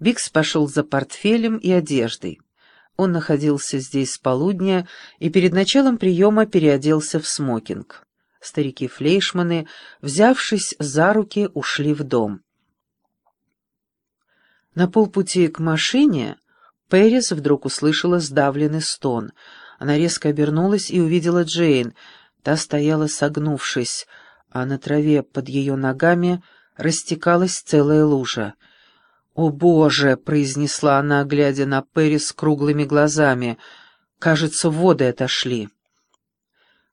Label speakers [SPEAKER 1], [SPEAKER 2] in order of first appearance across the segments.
[SPEAKER 1] Бикс пошел за портфелем и одеждой. Он находился здесь с полудня и перед началом приема переоделся в смокинг. Старики-флейшманы, взявшись за руки, ушли в дом. На полпути к машине Пэрис вдруг услышала сдавленный стон. Она резко обернулась и увидела Джейн. Та стояла согнувшись, а на траве под ее ногами растекалась целая лужа. «О, Боже!» — произнесла она, глядя на Пэрис круглыми глазами. «Кажется, воды отошли».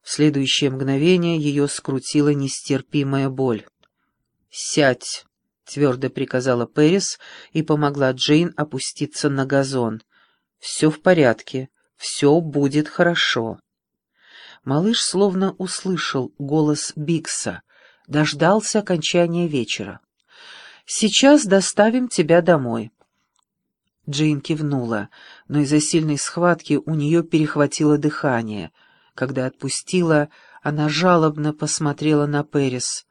[SPEAKER 1] В следующее мгновение ее скрутила нестерпимая боль. «Сядь!» — твердо приказала Пэрис и помогла Джейн опуститься на газон. «Все в порядке, все будет хорошо». Малыш словно услышал голос Бикса, дождался окончания вечера. «Сейчас доставим тебя домой». Джейн кивнула, но из-за сильной схватки у нее перехватило дыхание. Когда отпустила, она жалобно посмотрела на Пэрис.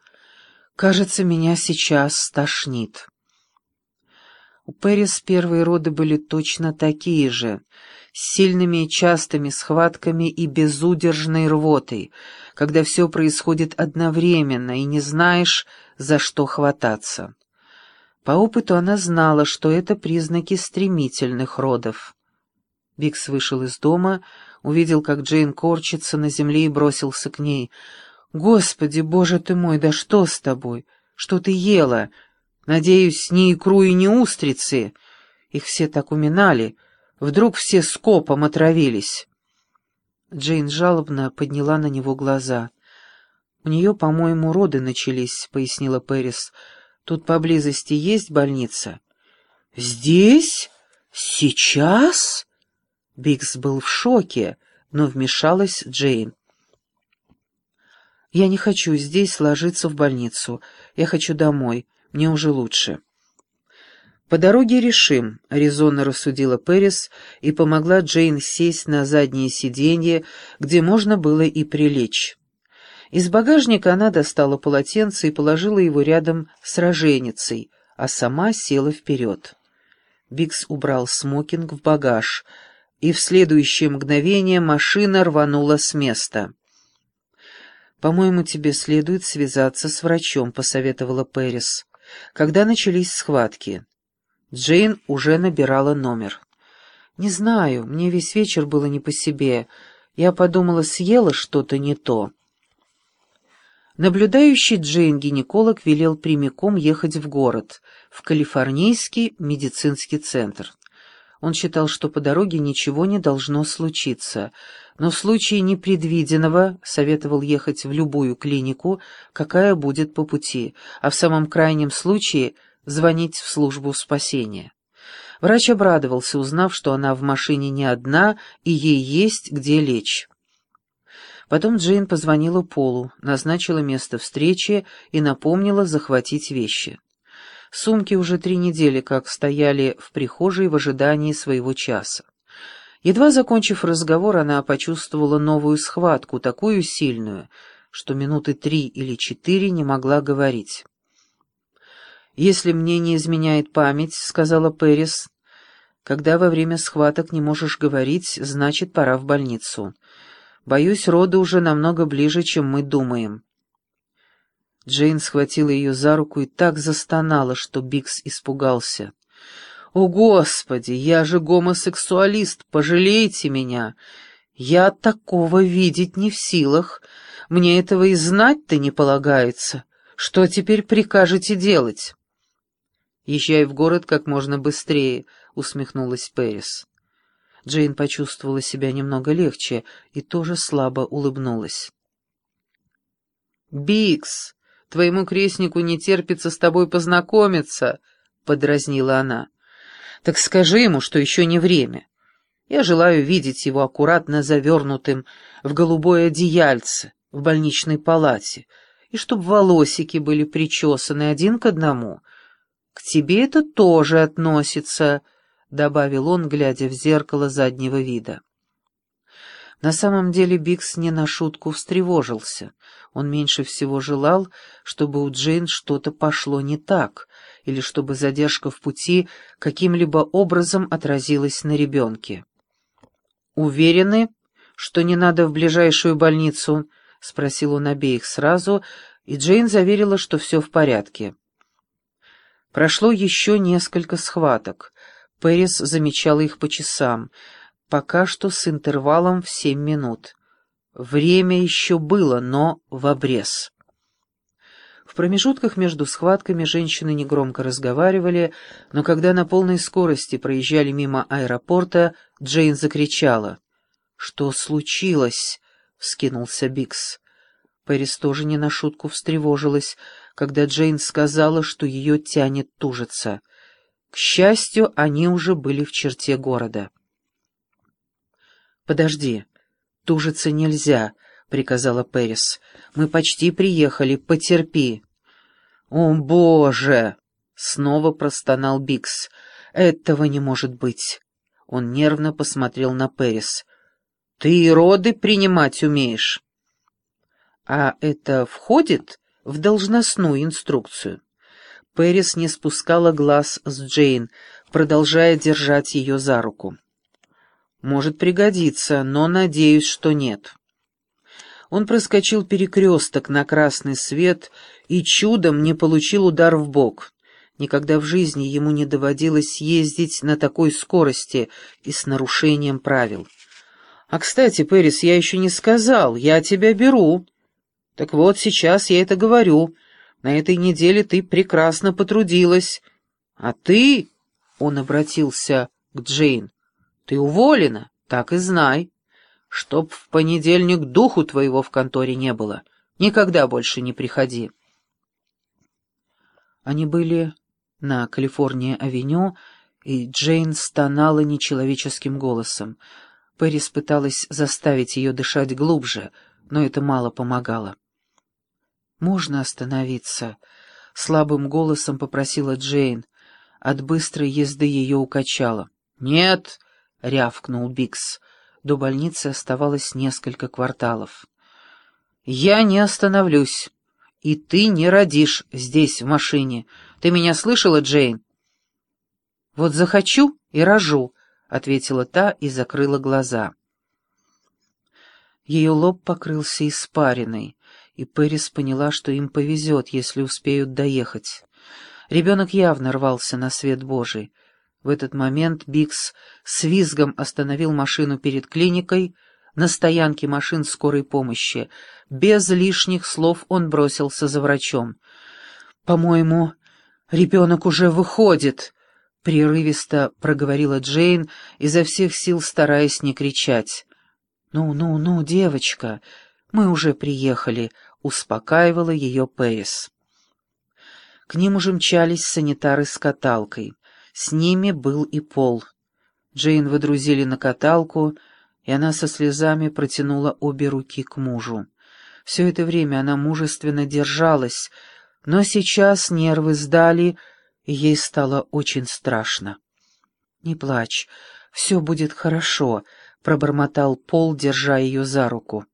[SPEAKER 1] Кажется, меня сейчас стошнит. У Пэрис первые роды были точно такие же, с сильными и частыми схватками и безудержной рвотой, когда все происходит одновременно и не знаешь, за что хвататься. По опыту она знала, что это признаки стремительных родов. Бикс вышел из дома, увидел, как Джейн корчится на земле и бросился к ней — «Господи, боже ты мой, да что с тобой? Что ты ела? Надеюсь, не икру и не устрицы. Их все так уминали. Вдруг все скопом отравились». Джейн жалобно подняла на него глаза. «У нее, по-моему, роды начались», — пояснила Пэрис. «Тут поблизости есть больница?» «Здесь? Сейчас?» Бикс был в шоке, но вмешалась Джейн. «Я не хочу здесь ложиться в больницу. Я хочу домой. Мне уже лучше». «По дороге решим», — резонно рассудила Пэрис и помогла Джейн сесть на заднее сиденье, где можно было и прилечь. Из багажника она достала полотенце и положила его рядом с роженицей, а сама села вперед. Бикс убрал смокинг в багаж, и в следующее мгновение машина рванула с места. «По-моему, тебе следует связаться с врачом», — посоветовала Пэрис. Когда начались схватки, Джейн уже набирала номер. «Не знаю, мне весь вечер было не по себе. Я подумала, съела что-то не то». Наблюдающий Джейн-гинеколог велел прямиком ехать в город, в Калифорнийский медицинский центр. Он считал, что по дороге ничего не должно случиться, но в случае непредвиденного советовал ехать в любую клинику, какая будет по пути, а в самом крайнем случае звонить в службу спасения. Врач обрадовался, узнав, что она в машине не одна и ей есть где лечь. Потом Джейн позвонила Полу, назначила место встречи и напомнила захватить вещи. Сумки уже три недели как стояли в прихожей в ожидании своего часа. Едва закончив разговор, она почувствовала новую схватку, такую сильную, что минуты три или четыре не могла говорить. «Если мне не изменяет память», — сказала Пэрис, — «когда во время схваток не можешь говорить, значит, пора в больницу. Боюсь, роды уже намного ближе, чем мы думаем». Джейн схватила ее за руку и так застонала, что Бикс испугался. «О, Господи, я же гомосексуалист, пожалейте меня! Я такого видеть не в силах, мне этого и знать-то не полагается. Что теперь прикажете делать?» «Езжай в город как можно быстрее», — усмехнулась Пэрис. Джейн почувствовала себя немного легче и тоже слабо улыбнулась. «Бикс, Твоему крестнику не терпится с тобой познакомиться», — подразнила она. «Так скажи ему, что еще не время. Я желаю видеть его аккуратно завернутым в голубое одеяльце в больничной палате, и чтоб волосики были причесаны один к одному. К тебе это тоже относится», — добавил он, глядя в зеркало заднего вида. На самом деле Бикс не на шутку встревожился. Он меньше всего желал, чтобы у Джейн что-то пошло не так, или чтобы задержка в пути каким-либо образом отразилась на ребенке. «Уверены, что не надо в ближайшую больницу?» — спросил он обеих сразу, и Джейн заверила, что все в порядке. Прошло еще несколько схваток. Пэрис замечала их по часам — пока что с интервалом в семь минут. Время еще было, но в обрез. В промежутках между схватками женщины негромко разговаривали, но когда на полной скорости проезжали мимо аэропорта, Джейн закричала. «Что случилось?» — вскинулся Бикс. Пэрис тоже не на шутку встревожилась, когда Джейн сказала, что ее тянет тужиться. К счастью, они уже были в черте города. «Подожди, тужиться нельзя», — приказала Пэрис. «Мы почти приехали, потерпи». «О, Боже!» — снова простонал Бикс. «Этого не может быть». Он нервно посмотрел на Пэрис. «Ты и роды принимать умеешь». «А это входит в должностную инструкцию?» Пэрис не спускала глаз с Джейн, продолжая держать ее за руку. Может пригодиться, но надеюсь, что нет. Он проскочил перекресток на красный свет и чудом не получил удар в бок. Никогда в жизни ему не доводилось ездить на такой скорости и с нарушением правил. «А, кстати, Пэрис, я еще не сказал, я тебя беру». «Так вот, сейчас я это говорю. На этой неделе ты прекрасно потрудилась. А ты...» — он обратился к Джейн. Ты уволена, так и знай. Чтоб в понедельник духу твоего в конторе не было. Никогда больше не приходи. Они были на Калифорния-авеню, и Джейн стонала нечеловеческим голосом. Пэрис пыталась заставить ее дышать глубже, но это мало помогало. «Можно остановиться?» — слабым голосом попросила Джейн. От быстрой езды ее укачало. «Нет!» — рявкнул Бикс. До больницы оставалось несколько кварталов. «Я не остановлюсь, и ты не родишь здесь, в машине. Ты меня слышала, Джейн?» «Вот захочу и рожу», — ответила та и закрыла глаза. Ее лоб покрылся испариной, и Пэрис поняла, что им повезет, если успеют доехать. Ребенок явно рвался на свет Божий — в этот момент Бикс с визгом остановил машину перед клиникой на стоянке машин скорой помощи. Без лишних слов он бросился за врачом. «По-моему, ребенок уже выходит», — прерывисто проговорила Джейн, изо всех сил стараясь не кричать. «Ну-ну-ну, девочка, мы уже приехали», — успокаивала ее Пейс. К ним уже мчались санитары с каталкой. С ними был и Пол. Джейн выдрузили на каталку, и она со слезами протянула обе руки к мужу. Все это время она мужественно держалась, но сейчас нервы сдали, и ей стало очень страшно. «Не плачь, все будет хорошо», — пробормотал Пол, держа ее за руку.